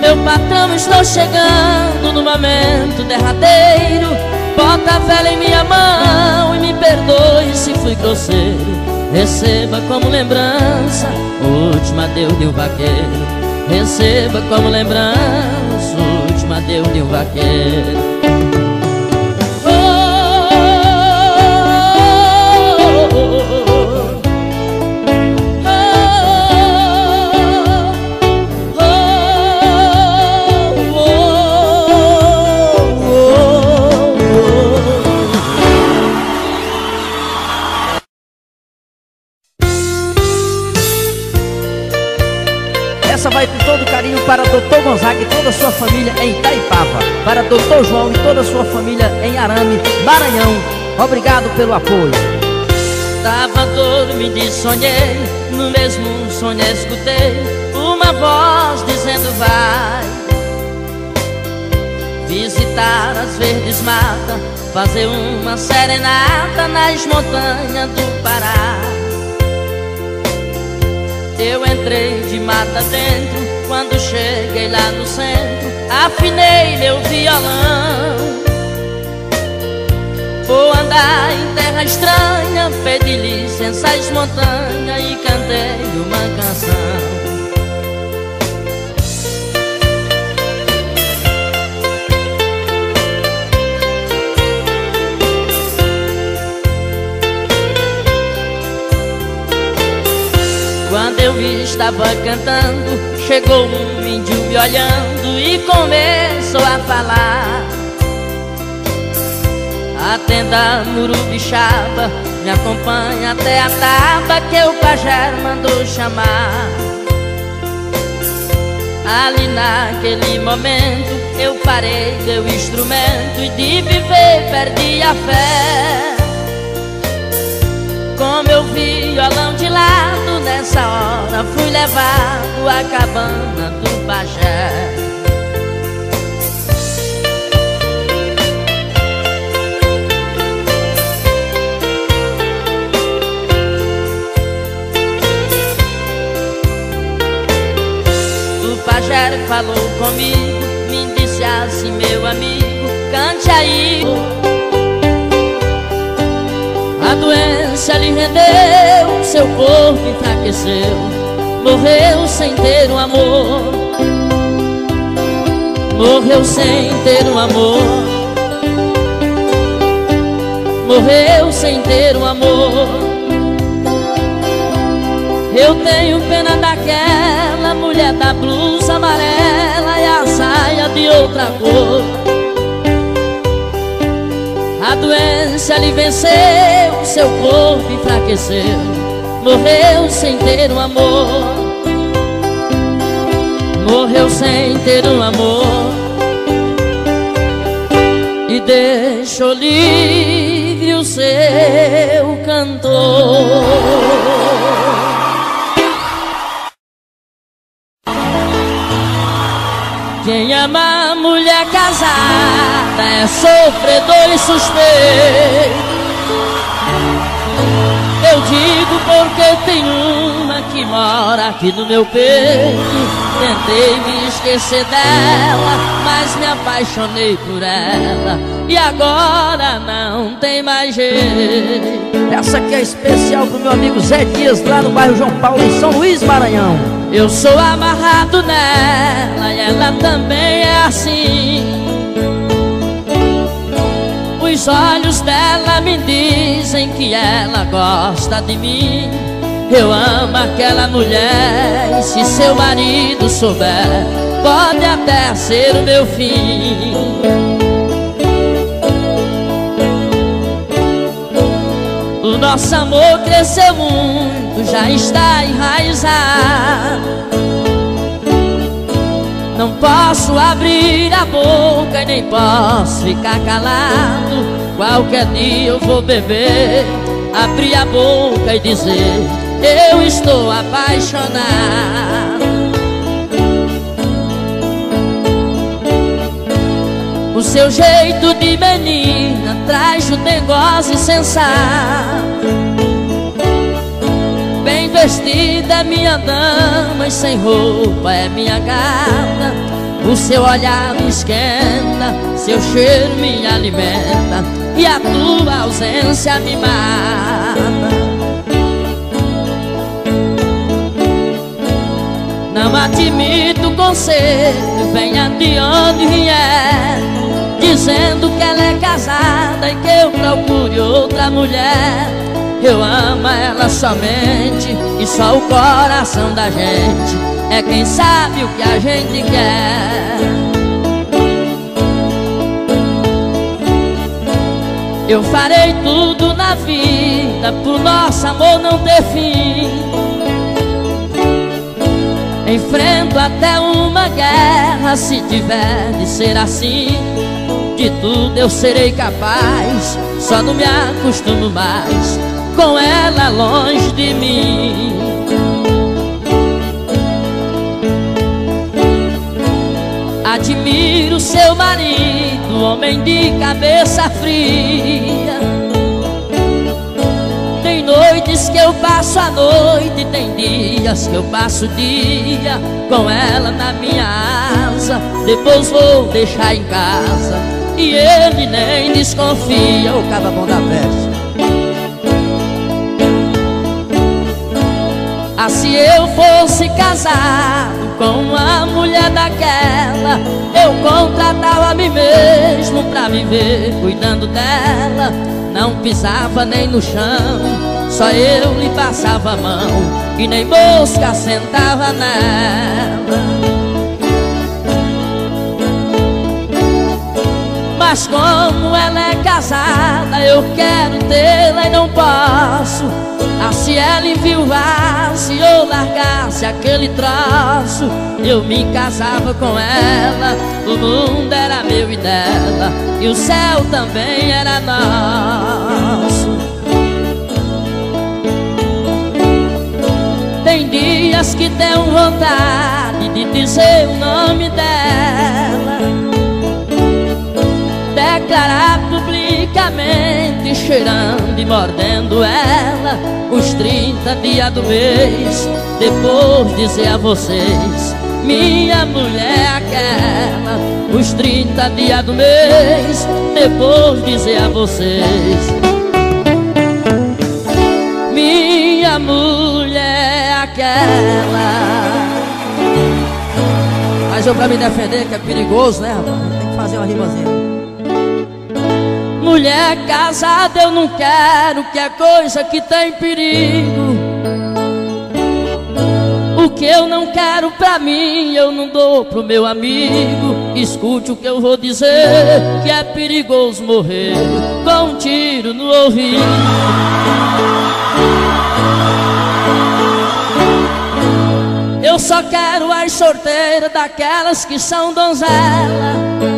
Meu patrão, estou chegando no momento derradeiro Bota a vela em minha mão e me perdoe se fui grosseiro. Receba como lembrança o último adeus de um vaqueiro. Receba como lembrança o último adeus de um vaqueiro Obrigado pelo apoio. Tava dormindo e sonhei, no mesmo sonho escutei uma voz dizendo vai visitar as verdes matas, fazer uma serenata nas montanhas do Pará. Eu entrei de mata dentro quando cheguei lá no centro, afinei meu violão Vou andar em terra estranha, pedi licença às montanhas e cantei uma canção. Quando eu estava cantando Chegou um índio me olhando e começou a falar A tenda Murubixaba me acompanha até a taba que o pajé mandou chamar. Ali naquele momento eu parei meu instrumento E de viver perdi a fé. Como eu vi violão de lado Nessa hora fui levado à cabana do pajé O falou comigo Me disse assim, meu amigo Cante aí. A doença lhe rendeu, seu corpo enfraqueceu Morreu sem ter um amor. Morreu sem ter um amor. Morreu sem ter um amor. Eu tenho pena daquela mulher da blusa amarela E a saia de outra cor. A doença lhe venceu, seu corpo enfraqueceu Morreu sem ter um amor. Morreu sem ter um amor. E deixou livre o seu cantor Ama mulher casada é sofredor e suspeito. Eu digo porque tem uma que mora aqui no meu peito. Tentei me esquecer dela, mas me apaixonei por ela. E agora não tem mais jeito. Essa aqui é especial pro meu amigo Zé Dias, lá no bairro João Paulo, em São Luís, Maranhão eu sou amarrado nela e ela também é assim. Os olhos dela me dizem que ela gosta de mim. Eu amo aquela mulher e se seu marido souber Pode até ser o meu fim. O nosso amor cresceu muito, já está enraizado. Não posso abrir a boca e nem posso ficar calado. Qualquer dia eu vou beber, abrir a boca e dizer eu estou apaixonado. O seu jeito de menina traz o negócio sensato vestida é minha dama e sem roupa é minha gata. O seu olhar me esquenta, seu cheiro me alimenta E a tua ausência me mata. Não admito conselho, venha de onde vier Dizendo que ela é casada e que eu procure outra mulher Eu amo ela somente e só o coração da gente É quem sabe o que a gente quer. Eu farei tudo na vida pro nosso amor não ter fim. Enfrento até uma guerra se tiver de ser assim. De tudo eu serei capaz Só não me acostumo mais Com ela longe de mim Admiro seu marido, homem de cabeça fria noites que eu passo a noite, tem dias que eu passo o dia com ela na minha asa. Depois vou deixar em casa e ele nem desconfia. O cava bom da festa. Ah, se eu fosse casado com uma mulher daquela, eu contratava a mim mesmo pra viver cuidando dela. Não pisava nem no chão só eu lhe passava a mão E nem mosca sentava nela Mas como ela é casada Eu quero tê-la e não posso. Ah, se ela enviuvasse ou largasse aquele troço Eu me casava com ela O mundo era meu e dela E o céu também era nosso. Tem dias que tenho vontade de dizer o nome dela Declarar publicamente, cheirando e mordendo ela Os 30 dias do mês, depois dizer a vocês Minha mulher é aquela Os 30 dias do mês, depois dizer a vocês Minha mulher aquela Mas eu pra me defender que é perigoso, né rapaz? Tem que fazer uma rimazinha Mulher casada eu não quero Que é coisa que tem perigo. O que eu não quero pra mim Eu não dou pro meu amigo. Escute o que eu vou dizer Que é perigoso morrer Com um tiro no ouvido. Eu só quero as sorteiras daquelas que são donzela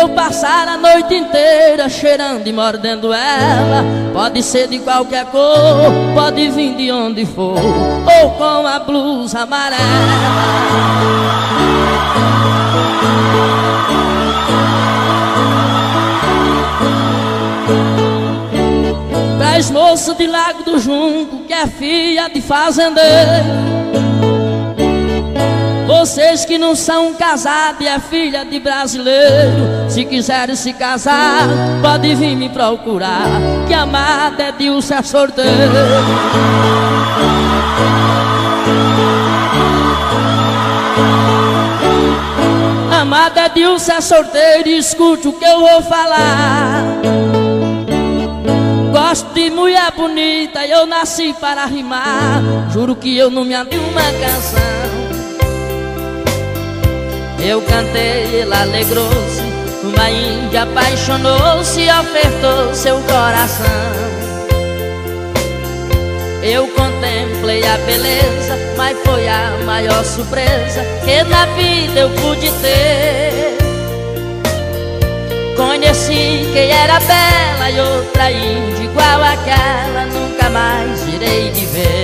eu passar a noite inteira cheirando e mordendo ela. Pode ser de qualquer cor, pode vir de onde for Ou com a blusa amarela. Traz moço de Lago do Junco que é filha de fazendeiro Vocês que não são casados e é filha de brasileiro Se quiserem se casar, pode vir me procurar Que amada é de um ser sorteiro Amada é de um ser sorteiro, escute o que eu vou falar. Gosto de mulher bonita, eu nasci para rimar Juro que eu não me abri uma canção Eu cantei, ela alegrou-se Uma índia apaixonou-se e ofertou seu coração Eu contemplei a beleza, mas foi a maior surpresa Que na vida eu pude ter Conheci quem era bela e outra índia igual aquela nunca mais irei viver.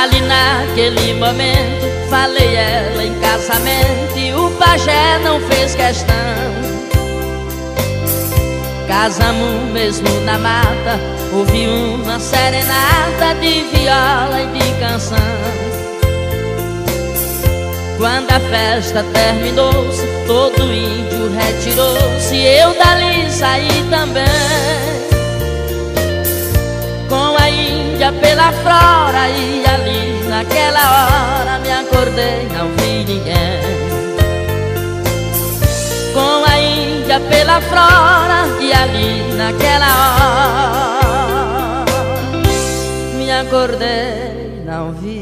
Ali naquele momento falei ela em casamento e o pajé não fez questão. Casamos mesmo na mata Ouvi uma serenata de viola e de canção Quando a festa terminou-se Todo índio retirou-se Eu dali saí também a índia pela flora E ali naquela hora me acordei Não vi ninguém. Com a Índia pela flora e ali naquela hora me acordei, não vi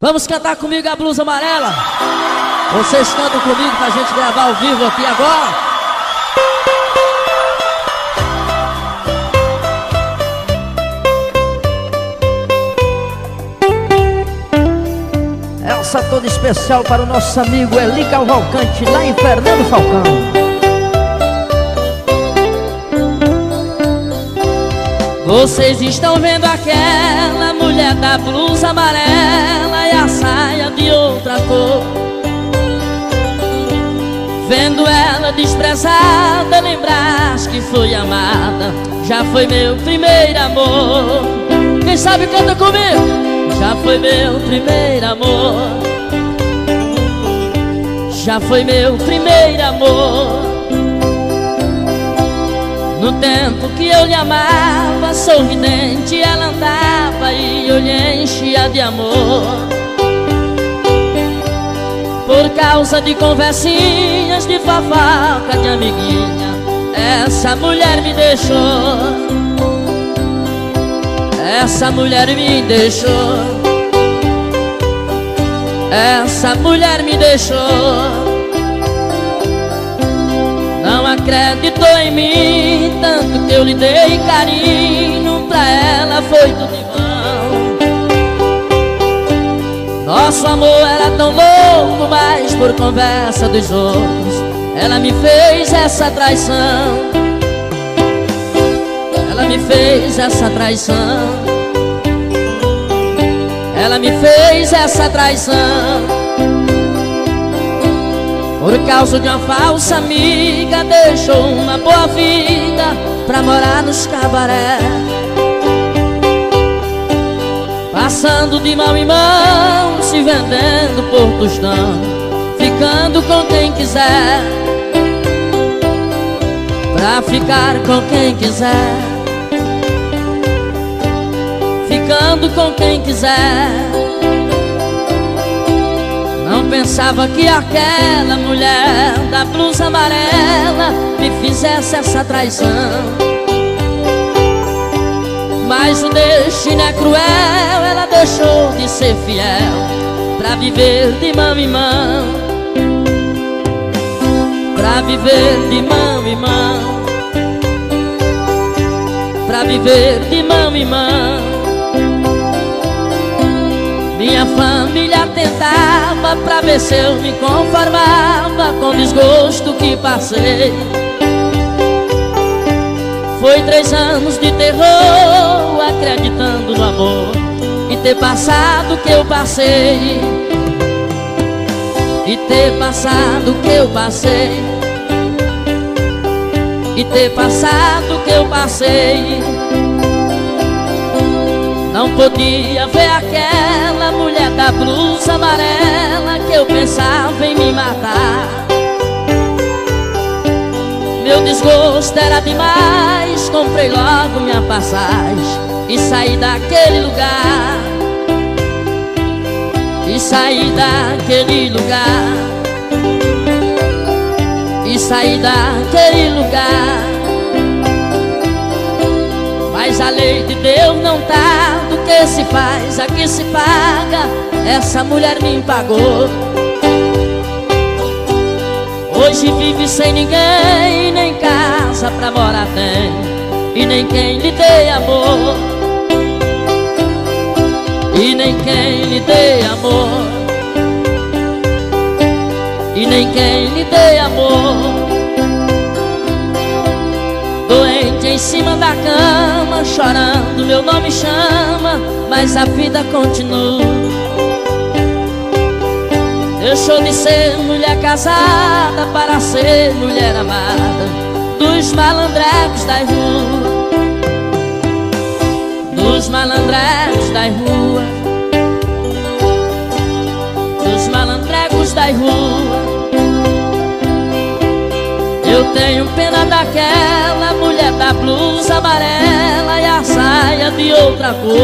Vamos cantar comigo a blusa amarela? Vocês cantam comigo pra gente gravar ao vivo aqui agora? Essa toda especial para o nosso amigo Eli Cavalcante, lá em Fernando Falcão. Vocês estão vendo aquela mulher da blusa amarela e a saia de outra cor. Vendo ela desprezada, lembrar que foi amada. Já foi meu primeiro amor. Quem sabe canta comigo? Já foi meu primeiro amor. Já foi meu primeiro amor no tempo que eu lhe amava, sorridente ela andava e eu lhe enchia de amor. Por causa de conversinhas, de fofoca, de amiguinha, essa mulher me deixou. Essa mulher me deixou. Essa mulher me deixou acreditou em mim Tanto que eu lhe dei carinho Pra ela foi tudo em vão. Nosso amor era tão louco Mas por conversa dos outros Ela me fez essa traição. Ela me fez essa traição. Ela me fez essa traição por causa de uma falsa amiga Deixou uma boa vida Pra morar nos cabaré Passando de mão em mão Se vendendo por tostão Ficando com quem quiser. Pra ficar com quem quiser. Ficando com quem quiser pensava que aquela mulher da blusa amarela me fizesse essa traição. Mas o destino é cruel, ela deixou de ser fiel pra viver de mão em mão. Pra viver de mão em mão. Pra viver de mão em mão. Tentava pra ver se eu me conformava com o desgosto que passei. Foi três anos de terror, acreditando no amor E ter passado o que eu passei. E ter passado o que eu passei. E ter passado o que eu passei. Não podia ver aquela da blusa amarela Que eu pensava em me matar. Meu desgosto era demais Comprei logo minha passagem E saí daquele lugar. E sair daquele lugar. E sair daquele lugar. Mas a lei de Deus não tá que se faz, aqui se paga Essa mulher me pagou. Hoje vive sem ninguém Nem casa pra morar tem E nem quem lhe dê amor. E nem quem lhe dê amor. E nem quem lhe dê amor. Doente em cima da cama Chorando meu nome chama Mas a vida continua. Deixou de ser mulher casada Para ser mulher amada Dos malandrecos das ruas. Dos malandrecos das ruas. Dos malandrecos das ruas. Eu tenho pena daquela da blusa amarela E a saia de outra cor